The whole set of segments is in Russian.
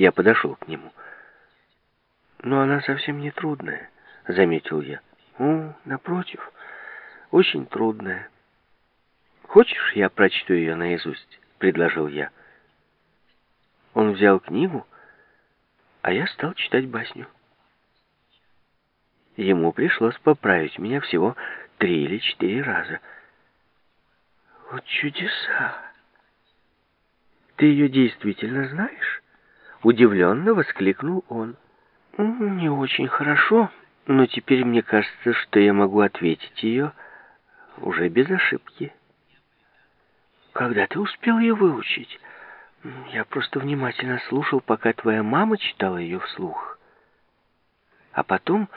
Я подошел к нему. «Но она совсем не трудная», — заметил я. «О, напротив, очень трудная». «Хочешь, я прочту ее наизусть?» — предложил я. Он взял книгу, а я стал читать басню. Ему пришлось поправить меня всего три или четыре раза. «Вот чудеса! Ты ее действительно знаешь?» Удивленно воскликнул он. «Не очень хорошо, но теперь мне кажется, что я могу ответить ее уже без ошибки». «Когда ты успел ее выучить?» «Я просто внимательно слушал, пока твоя мама читала ее вслух. А потом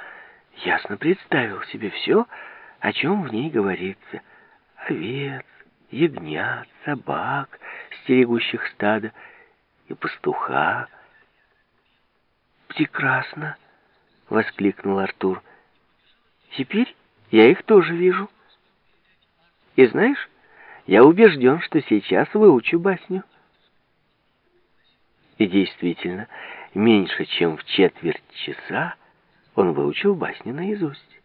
ясно представил себе все, о чем в ней говорится. Овец, ягнят, собак, стерегущих стада и пастуха. «Прекрасно!» — воскликнул Артур. «Теперь я их тоже вижу. И знаешь, я убежден, что сейчас выучу басню». И действительно, меньше чем в четверть часа он выучил басню наизусть.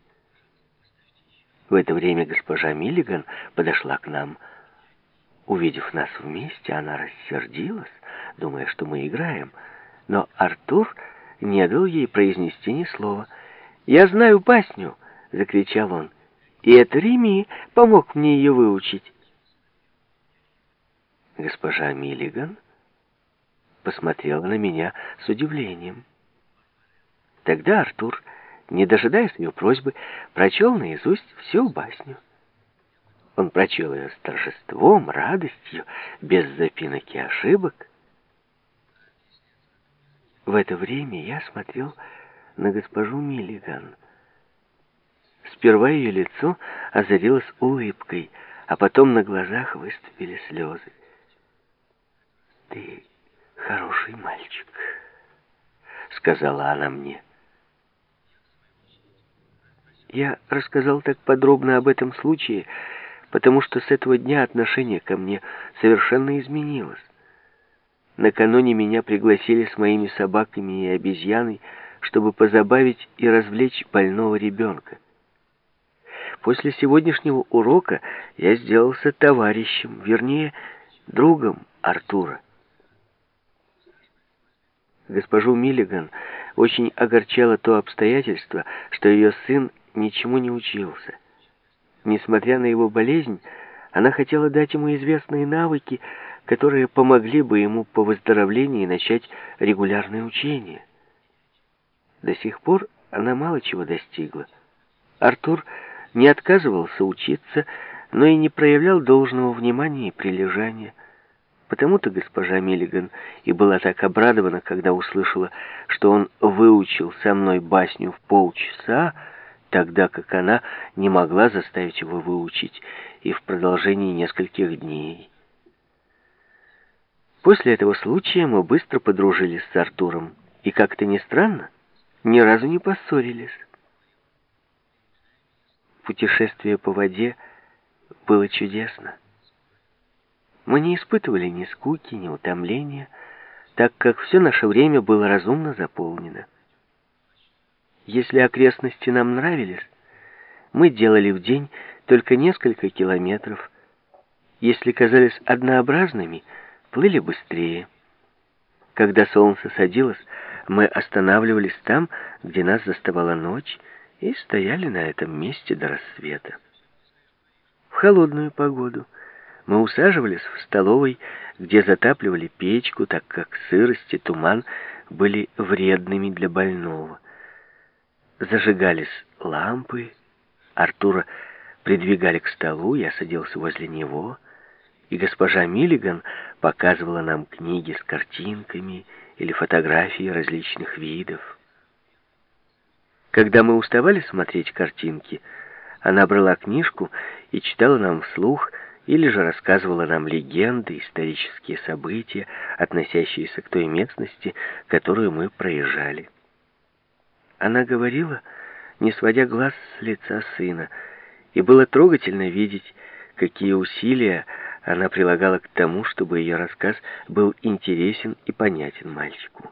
В это время госпожа Миллиган подошла к нам. Увидев нас вместе, она рассердилась, думая, что мы играем. Но Артур не дал ей произнести ни слова. «Я знаю басню!» — закричал он. «И это Реми помог мне ее выучить». Госпожа Миллиган посмотрела на меня с удивлением. Тогда Артур, не дожидаясь ее просьбы, прочел наизусть всю басню. Он прочел ее с торжеством, радостью, без запинок и ошибок. В это время я смотрел на госпожу Миллиган. Сперва ее лицо озарилось улыбкой, а потом на глазах выступили слезы. «Ты хороший мальчик», — сказала она мне. Я рассказал так подробно об этом случае, потому что с этого дня отношение ко мне совершенно изменилось. Накануне меня пригласили с моими собаками и обезьяной, чтобы позабавить и развлечь больного ребенка. После сегодняшнего урока я сделался товарищем, вернее, другом Артура. Госпожу Миллиган очень огорчало то обстоятельство, что ее сын ничему не учился. Несмотря на его болезнь, она хотела дать ему известные навыки, которые помогли бы ему по выздоровлении начать регулярное учение. До сих пор она мало чего достигла. Артур не отказывался учиться, но и не проявлял должного внимания и прилежания. Потому-то госпожа Миллиган и была так обрадована, когда услышала, что он выучил со мной басню в полчаса, тогда как она не могла заставить его выучить и в продолжении нескольких дней. После этого случая мы быстро подружились с Артуром, и, как-то ни странно, ни разу не поссорились. Путешествие по воде было чудесно. Мы не испытывали ни скуки, ни утомления, так как все наше время было разумно заполнено. Если окрестности нам нравились, мы делали в день только несколько километров. Если казались однообразными, плыли быстрее. Когда солнце садилось, мы останавливались там, где нас заставала ночь, и стояли на этом месте до рассвета. В холодную погоду мы усаживались в столовой, где затапливали печку, так как сырость и туман были вредными для больного. Зажигались лампы, Артура придвигали к столу, я садился возле него, и госпожа Миллиган показывала нам книги с картинками или фотографии различных видов. Когда мы уставали смотреть картинки, она брала книжку и читала нам вслух, или же рассказывала нам легенды, исторические события, относящиеся к той местности, которую мы проезжали. Она говорила, не сводя глаз с лица сына, и было трогательно видеть, какие усилия она прилагала к тому, чтобы ее рассказ был интересен и понятен мальчику.